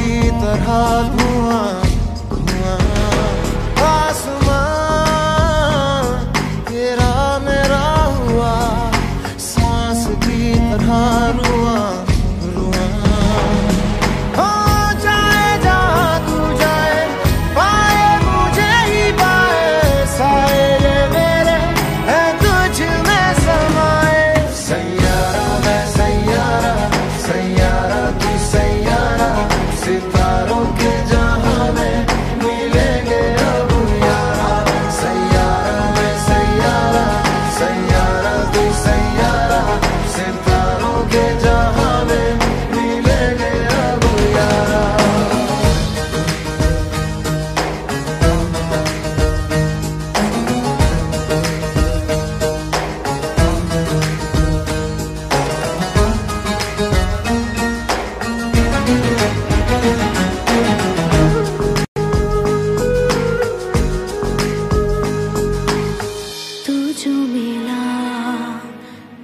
की तरह धुआं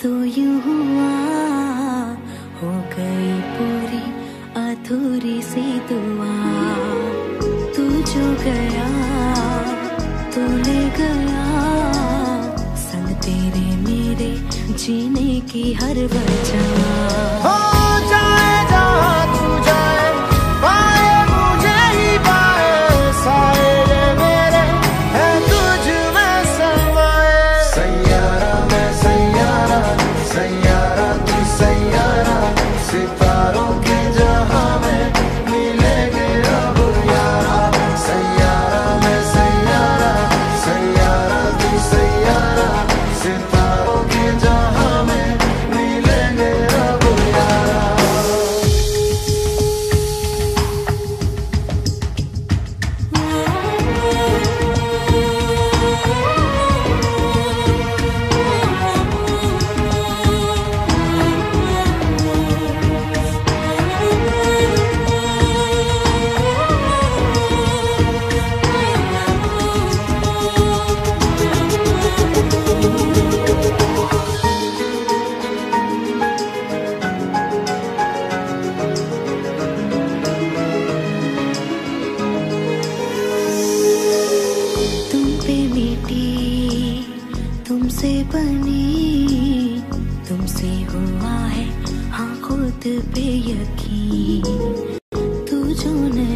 तो हो गई पूरी अधूरी दुआ। तू जो गया ले गया, संग तेरे मेरे जीने की हर वजह। मिट्टी तुमसे बनी तुमसे हुआ है हाँ खुद पे यकीन। तू जो नहीं